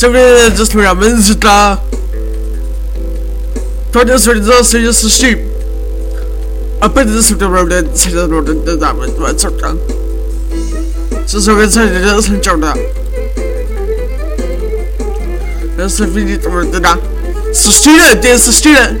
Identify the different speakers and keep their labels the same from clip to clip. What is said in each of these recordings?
Speaker 1: Сегодня я здесь меня мензита. Кто не сверзал, сидит с ушим. Опять здесь кто-то проблем, сидит с ушим, не знаю, мы два сорта. Сейчас вы цели, я с ушим чёрта. Я с ушим, не знаю, с ушим, не знаю, с ушим, не знаю.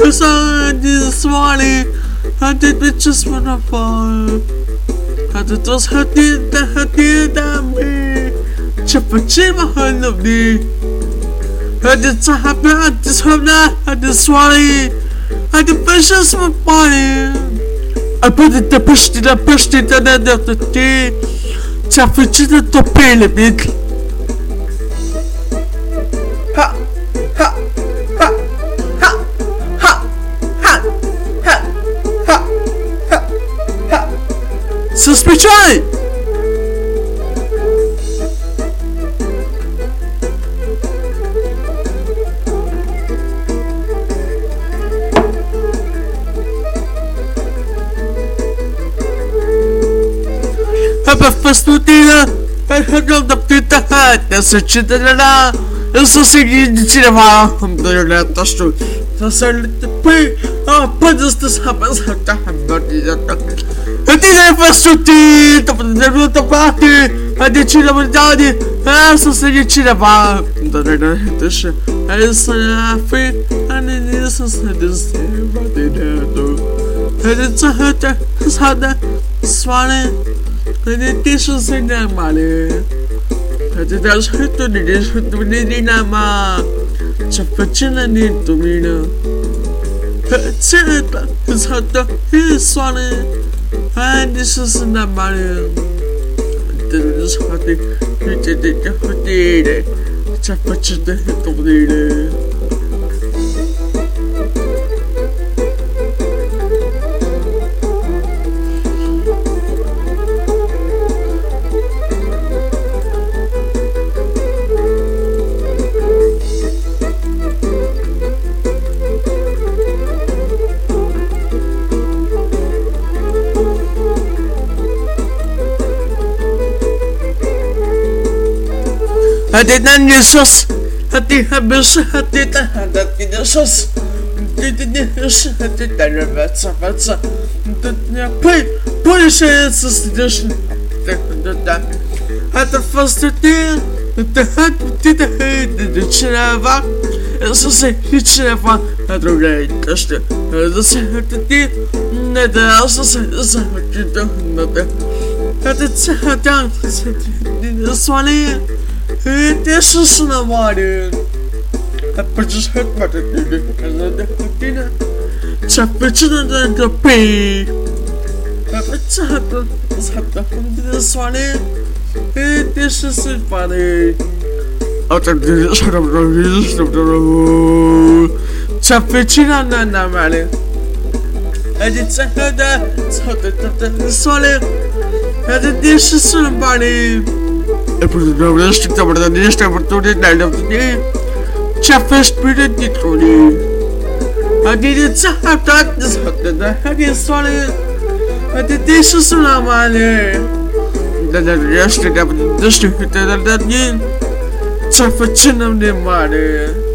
Speaker 1: I saw this morning, I did it just when I fall. And it was her did that her did that me. Chapachima, I love me. And it's a happy, I just have that, I just worry. Swally. Had the precious my body. I put it the pushed it, I pushed it, and then the day. Chapachina to bit. Ha! Ha! Ha! Ha! Ha! Ha! Ha! Ha! Ha! Ha! Suspicione! Rasputina, Fernando da Pita Rata, Santidana, eu sou o seguinte, tira uma alhamdulillah, tá show. Tá certo, pai, ah, pandas dos rapazes, tá Eu tenho a Rasputina, tá fazendo outra parte, a de tira verdade, essa seria tira uma alhamdulillah, deixa. Essa foi a Nenissa, se descer, batendo. Ele só reta, só da, só da, 那你说算干嘛嘞？他这都是偷的，都是偷的，你干嘛？这不值那点东西呢？他钱多，他多，他算嘞？哎，你说算干嘛嘞？我这都差点，你这得交费嘞，这不值得偷的嘞？Hatitan Yesus. Hati habis hatitan hatatin Yesus. Hatitan Yesus hatitan rebatsa batsa. Hatitan pay pay şey Yesus diyorsun. Hatta fastidin. Hatta hatitan çırava. Yesus hiç çırava. Hatta rey taştı. Hatta hatitin. Ne de asıl Yesus hatitan. Hatta hatitan. Hatta hatitan. Hatta hatitan this is not what it is. I Tesisine varın. Yapıcız hırtmadık dedi. Kazandık yine. Çapıcına da kapıyı. Yapıcı hırtmadık. Hırtmadık varın. Tesisine varın. Artık dedi sarımdan dedi sarımdan. Çapıcına da ne varın. Hadi çakada. Çakada. Söyle. Hadi tesisine varın. E about the nearest opportunity of the day. Chapest period titoli. I didn't have that this happened. I had a solid. I did this is a man here. Then I rested up in the district that Și ce Chapachin of the matter.